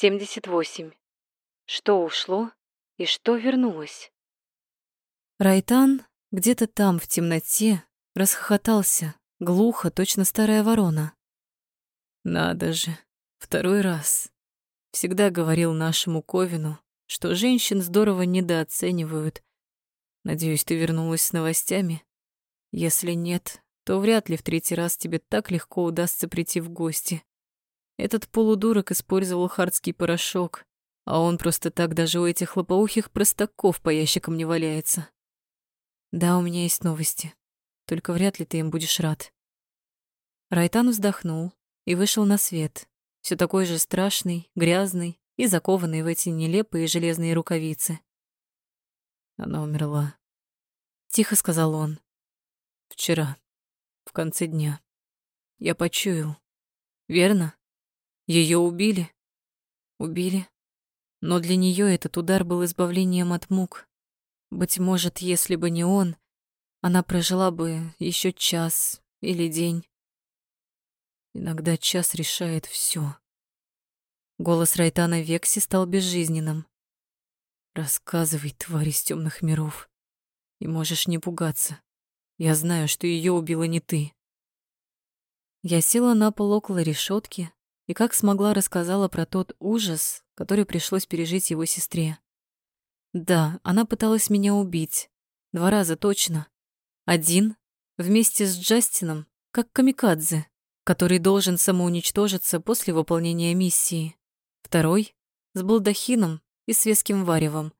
78. Что ушло и что вернулось? Райтан где-то там, в темноте, расхохотался, глухо, точно старая ворона. Надо же, второй раз. Всегда говорил нашему Ковину, что женщин здорово недооценивают. Надеюсь, ты вернулась с новостями? Если нет, то вряд ли в третий раз тебе так легко удастся прийти в гости. Этот полудурок использовал хардский порошок, а он просто так даже у этих лопоухих простаков по ящикам не валяется. Да, у меня есть новости, только вряд ли ты им будешь рад. Райтан вздохнул и вышел на свет, все такой же страшный, грязный и закованный в эти нелепые железные рукавицы. Она умерла. Тихо сказал он. Вчера, в конце дня. Я почуял. Верно? Ее убили? Убили. Но для нее этот удар был избавлением от мук. Быть может, если бы не он, она прожила бы еще час или день. Иногда час решает все. Голос Райтана Векси стал безжизненным. Рассказывай, тварь из темных миров. И можешь не пугаться. Я знаю, что ее убила не ты. Я села на пол около решетки, и как смогла рассказала про тот ужас, который пришлось пережить его сестре. Да, она пыталась меня убить. Два раза точно. Один вместе с Джастином, как камикадзе, который должен самоуничтожиться после выполнения миссии. Второй с балдахином и светским варевом.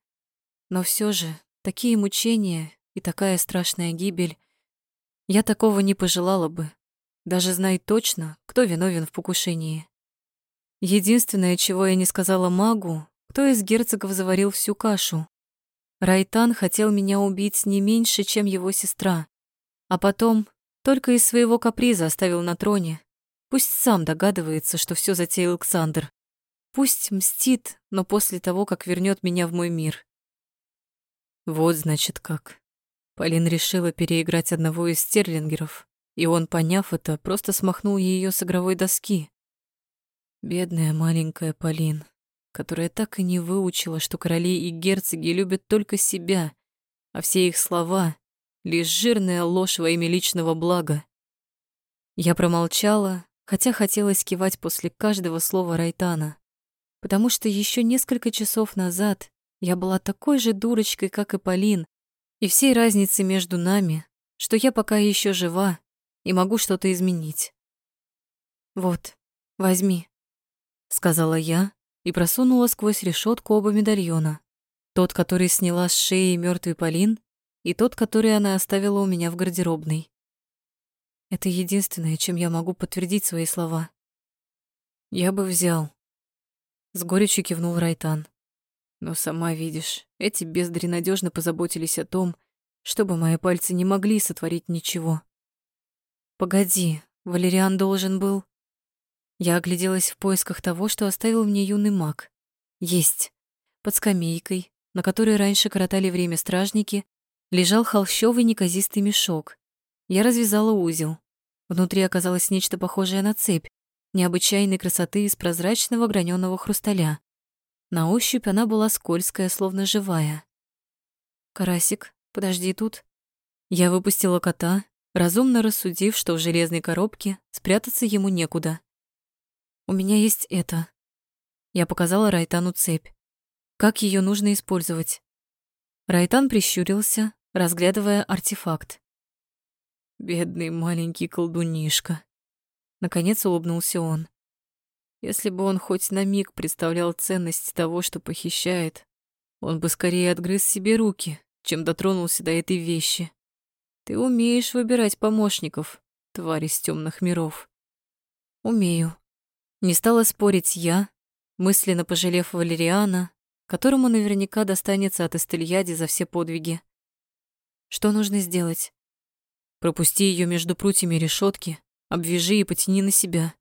Но все же такие мучения и такая страшная гибель я такого не пожелала бы, даже зная точно, кто виновен в покушении. Единственное, чего я не сказала магу, кто из герцогов заварил всю кашу. Райтан хотел меня убить не меньше, чем его сестра, а потом только из своего каприза оставил на троне. Пусть сам догадывается, что все затеял Александр. Пусть мстит, но после того, как вернет меня в мой мир. Вот, значит, как. Полин решила переиграть одного из стерлингеров, и он, поняв это, просто смахнул ее с игровой доски. Бедная маленькая Полин, которая так и не выучила, что короли и герцоги любят только себя, а все их слова — лишь жирная ложь во имя личного блага. Я промолчала, хотя хотелось кивать после каждого слова Райтана, потому что еще несколько часов назад я была такой же дурочкой, как и Полин, и всей разницы между нами, что я пока еще жива и могу что-то изменить. Вот, возьми сказала я и просунула сквозь решетку оба медальона. Тот, который сняла с шеи мертвый Полин, и тот, который она оставила у меня в гардеробной. Это единственное, чем я могу подтвердить свои слова. Я бы взял. С горечью кивнул Райтан. Но сама видишь, эти бездари надежно позаботились о том, чтобы мои пальцы не могли сотворить ничего. Погоди, Валериан должен был... Я огляделась в поисках того, что оставил мне юный маг. Есть. Под скамейкой, на которой раньше коротали время стражники, лежал холщовый неказистый мешок. Я развязала узел. Внутри оказалось нечто похожее на цепь, необычайной красоты из прозрачного граненого хрусталя. На ощупь она была скользкая, словно живая. «Карасик, подожди тут». Я выпустила кота, разумно рассудив, что в железной коробке спрятаться ему некуда. У меня есть это. Я показала Райтану цепь. Как ее нужно использовать? Райтан прищурился, разглядывая артефакт. Бедный маленький колдунишка. Наконец улыбнулся он. Если бы он хоть на миг представлял ценность того, что похищает, он бы скорее отгрыз себе руки, чем дотронулся до этой вещи. Ты умеешь выбирать помощников, тварь из темных миров. Умею, не стала спорить я, мысленно пожалев Валериана, которому наверняка достанется от Эстельяди за все подвиги. Что нужно сделать? Пропусти ее между прутьями решетки, обвяжи и потяни на себя.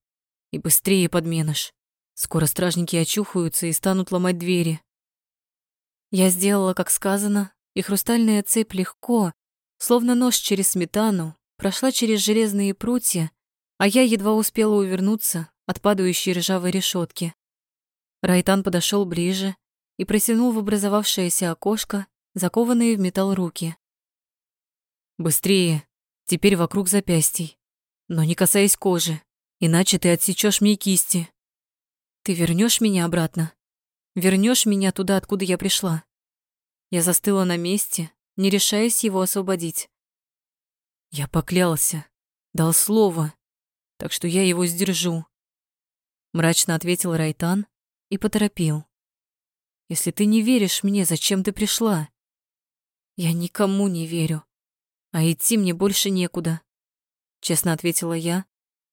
И быстрее подменыш. Скоро стражники очухаются и станут ломать двери. Я сделала, как сказано, и хрустальная цепь легко, словно нож через сметану, прошла через железные прутья, а я едва успела увернуться от падающей ржавой решетки. Райтан подошел ближе и протянул в образовавшееся окошко закованные в металл руки. «Быстрее! Теперь вокруг запястий. Но не касаясь кожи, иначе ты отсечешь мне кисти. Ты вернешь меня обратно? Вернешь меня туда, откуда я пришла?» Я застыла на месте, не решаясь его освободить. Я поклялся, дал слово, так что я его сдержу. Мрачно ответил Райтан и поторопил. Если ты не веришь мне, зачем ты пришла? Я никому не верю, а идти мне больше некуда. Честно ответила я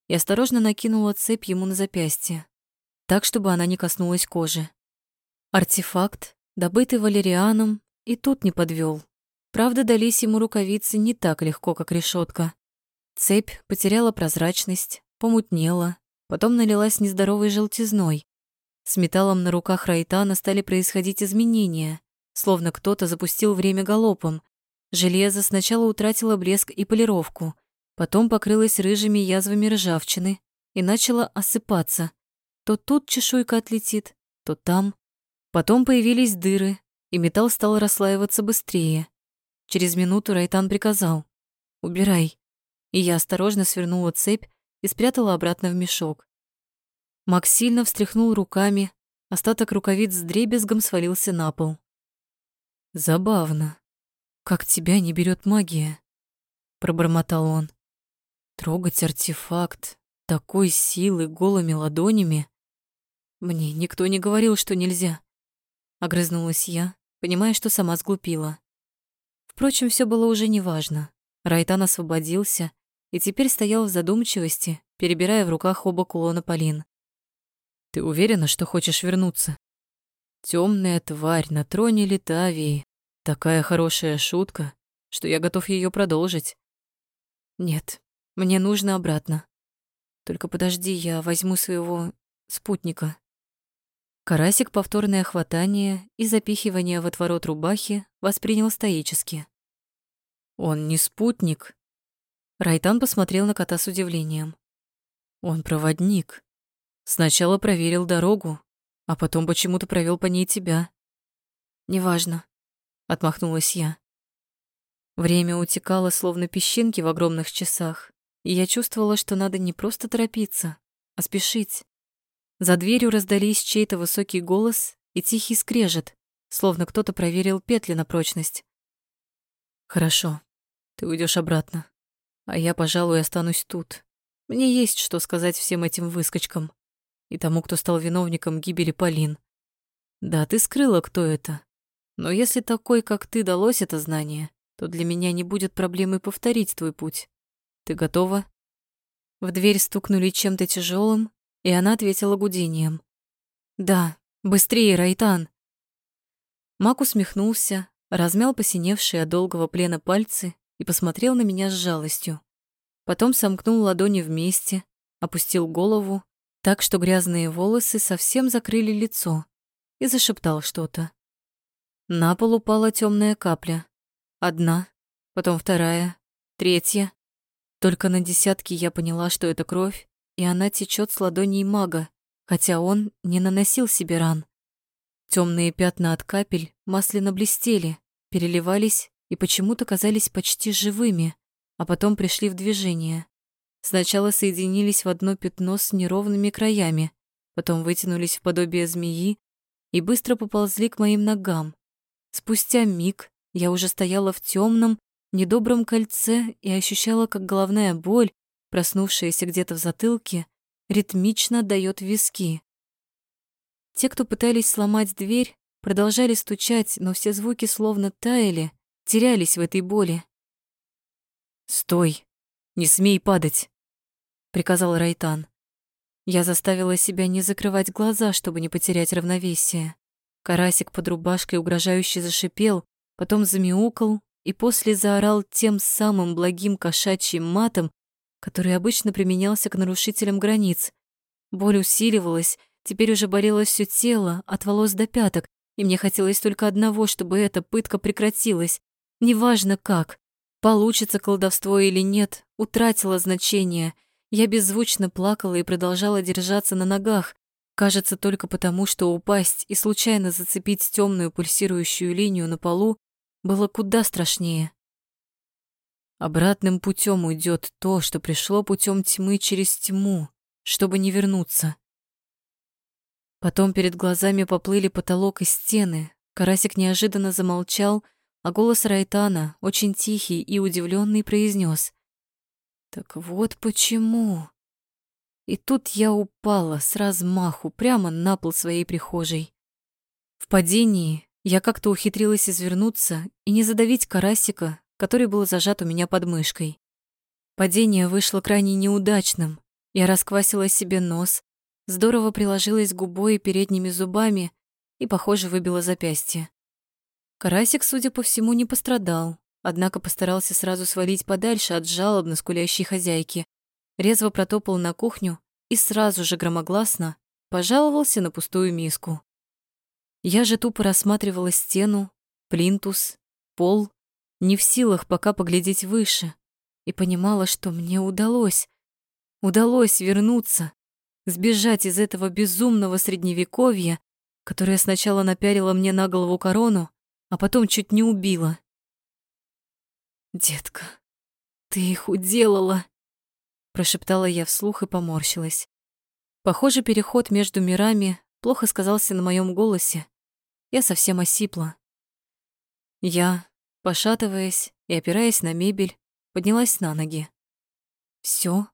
и осторожно накинула цепь ему на запястье, так, чтобы она не коснулась кожи. Артефакт, добытый Валерианом, и тут не подвел. Правда, дались ему рукавицы не так легко, как решетка. Цепь потеряла прозрачность, помутнела, потом налилась нездоровой желтизной. С металлом на руках Райтана стали происходить изменения, словно кто-то запустил время галопом. Железо сначала утратило блеск и полировку, потом покрылось рыжими язвами ржавчины и начало осыпаться. То тут чешуйка отлетит, то там. Потом появились дыры, и металл стал расслаиваться быстрее. Через минуту Райтан приказал «Убирай», и я осторожно свернула цепь и спрятала обратно в мешок. Макс сильно встряхнул руками, остаток рукавиц с дребезгом свалился на пол. «Забавно, как тебя не берет магия», — пробормотал он. «Трогать артефакт такой силы голыми ладонями? Мне никто не говорил, что нельзя», — огрызнулась я, понимая, что сама сглупила. Впрочем, все было уже неважно. Райтан освободился и теперь стоял в задумчивости, перебирая в руках оба кулона Полин. «Ты уверена, что хочешь вернуться?» Темная тварь на троне Литавии. Такая хорошая шутка, что я готов ее продолжить. Нет, мне нужно обратно. Только подожди, я возьму своего спутника. Карасик повторное хватание и запихивание в отворот рубахи воспринял стоически. «Он не спутник». Райтан посмотрел на кота с удивлением. «Он проводник. Сначала проверил дорогу, а потом почему-то провел по ней тебя». «Неважно», — отмахнулась я. Время утекало, словно песчинки в огромных часах, и я чувствовала, что надо не просто торопиться, а спешить. За дверью раздались чей-то высокий голос и тихий скрежет, словно кто-то проверил петли на прочность. «Хорошо, ты уйдешь обратно, а я, пожалуй, останусь тут. Мне есть что сказать всем этим выскочкам и тому, кто стал виновником гибели Полин. Да, ты скрыла, кто это, но если такой, как ты, далось это знание, то для меня не будет проблемы повторить твой путь. Ты готова?» В дверь стукнули чем-то тяжелым, и она ответила гудением. «Да, быстрее, Райтан!» Мак усмехнулся, размял посиневшие от долгого плена пальцы и посмотрел на меня с жалостью. Потом сомкнул ладони вместе, опустил голову, так что грязные волосы совсем закрыли лицо, и зашептал что-то. На пол упала темная капля. Одна, потом вторая, третья. Только на десятки я поняла, что это кровь, и она течет с ладоней мага, хотя он не наносил себе ран. Темные пятна от капель масляно блестели, переливались и почему-то казались почти живыми, а потом пришли в движение. Сначала соединились в одно пятно с неровными краями, потом вытянулись в подобие змеи и быстро поползли к моим ногам. Спустя миг я уже стояла в темном, недобром кольце и ощущала, как головная боль проснувшаяся где-то в затылке, ритмично дает виски. Те, кто пытались сломать дверь, продолжали стучать, но все звуки словно таяли, терялись в этой боли. «Стой! Не смей падать!» — приказал Райтан. Я заставила себя не закрывать глаза, чтобы не потерять равновесие. Карасик под рубашкой угрожающе зашипел, потом замяукал и после заорал тем самым благим кошачьим матом, который обычно применялся к нарушителям границ. Боль усиливалась, теперь уже болело все тело, от волос до пяток, и мне хотелось только одного, чтобы эта пытка прекратилась. Неважно как, получится колдовство или нет, утратило значение. Я беззвучно плакала и продолжала держаться на ногах, Кажется, только потому, что упасть и случайно зацепить темную пульсирующую линию на полу было куда страшнее. Обратным путем уйдет то, что пришло путем тьмы через тьму, чтобы не вернуться. Потом перед глазами поплыли потолок и стены. Карасик неожиданно замолчал, а голос Райтана, очень тихий и удивленный, произнес: «Так вот почему...» И тут я упала с размаху прямо на пол своей прихожей. В падении я как-то ухитрилась извернуться и не задавить карасика, который был зажат у меня под мышкой. Падение вышло крайне неудачным. Я расквасила себе нос, здорово приложилась губой и передними зубами и, похоже, выбила запястье. Карасик, судя по всему, не пострадал, однако постарался сразу свалить подальше от жалобно скулящей хозяйки, резво протопал на кухню и сразу же громогласно пожаловался на пустую миску. Я же тупо рассматривала стену, плинтус, пол, не в силах пока поглядеть выше, и понимала, что мне удалось. Удалось вернуться, сбежать из этого безумного средневековья, которое сначала напялило мне на голову корону, а потом чуть не убило. «Детка, ты их уделала!» прошептала я вслух и поморщилась. Похоже, переход между мирами плохо сказался на моем голосе. Я совсем осипла. Я, пошатываясь и опираясь на мебель, поднялась на ноги. Все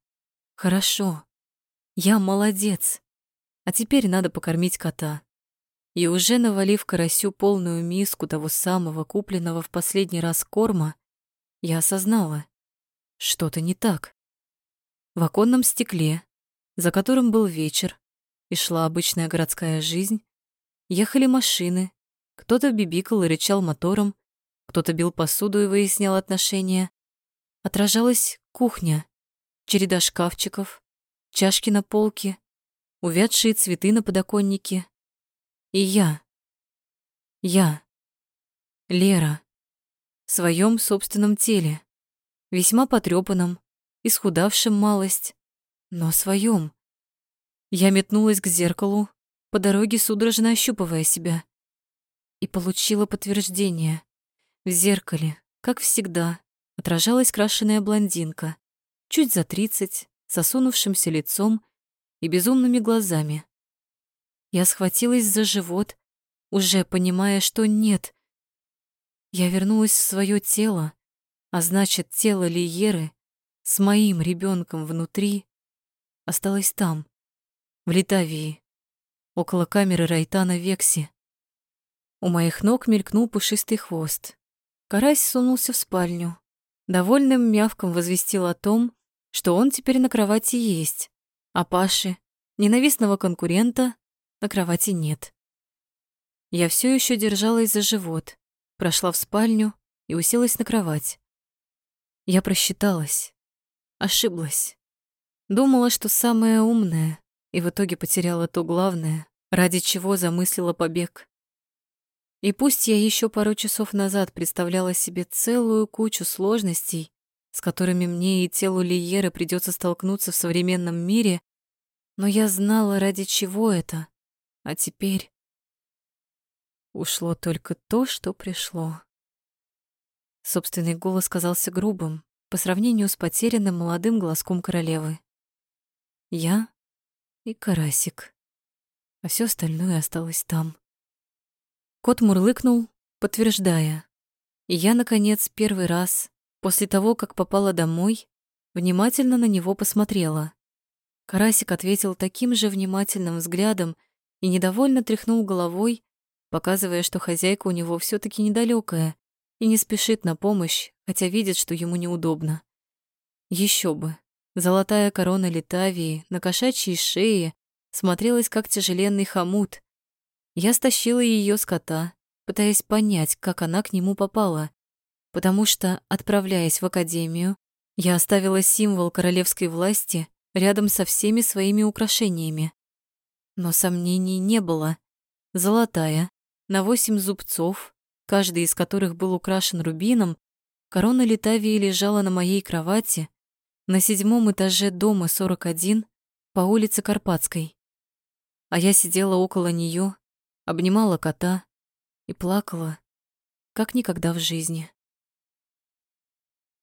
хорошо. Я молодец. А теперь надо покормить кота. И уже навалив карасю полную миску того самого купленного в последний раз корма, я осознала, что-то не так. В оконном стекле, за которым был вечер, и шла обычная городская жизнь, ехали машины, кто-то бибикал и рычал мотором, кто-то бил посуду и выяснял отношения. Отражалась кухня, череда шкафчиков, чашки на полке, увядшие цветы на подоконнике. И я. Я. Лера. В своем собственном теле, весьма потрёпанном, исхудавшим малость, но своем. Я метнулась к зеркалу, по дороге судорожно ощупывая себя, и получила подтверждение. В зеркале, как всегда, отражалась крашеная блондинка, чуть за тридцать, с осунувшимся лицом и безумными глазами. Я схватилась за живот, уже понимая, что нет. Я вернулась в свое тело, а значит, тело Лиеры с моим ребенком внутри осталась там, в Литавии, около камеры Райтана Векси. У моих ног мелькнул пушистый хвост. Карась сунулся в спальню. Довольным мявком возвестил о том, что он теперь на кровати есть, а Паши, ненавистного конкурента, на кровати нет. Я все еще держалась за живот, прошла в спальню и уселась на кровать. Я просчиталась. Ошиблась. Думала, что самая умная, и в итоге потеряла то главное, ради чего замыслила побег. И пусть я еще пару часов назад представляла себе целую кучу сложностей, с которыми мне и телу Лиеры придется столкнуться в современном мире, но я знала, ради чего это. А теперь ушло только то, что пришло. Собственный голос казался грубым, по сравнению с потерянным молодым глазком королевы. Я и карасик, а все остальное осталось там. Кот мурлыкнул, подтверждая. И я, наконец, первый раз, после того, как попала домой, внимательно на него посмотрела. Карасик ответил таким же внимательным взглядом и недовольно тряхнул головой, показывая, что хозяйка у него все таки недалекая и не спешит на помощь, хотя видит, что ему неудобно. Еще бы. Золотая корона Литавии на кошачьей шее смотрелась как тяжеленный хомут. Я стащила ее с кота, пытаясь понять, как она к нему попала, потому что, отправляясь в академию, я оставила символ королевской власти рядом со всеми своими украшениями. Но сомнений не было. Золотая, на восемь зубцов, каждый из которых был украшен рубином, Корона Литавии лежала на моей кровати на седьмом этаже дома 41 по улице Карпатской. а я сидела около нее, обнимала кота и плакала, как никогда в жизни.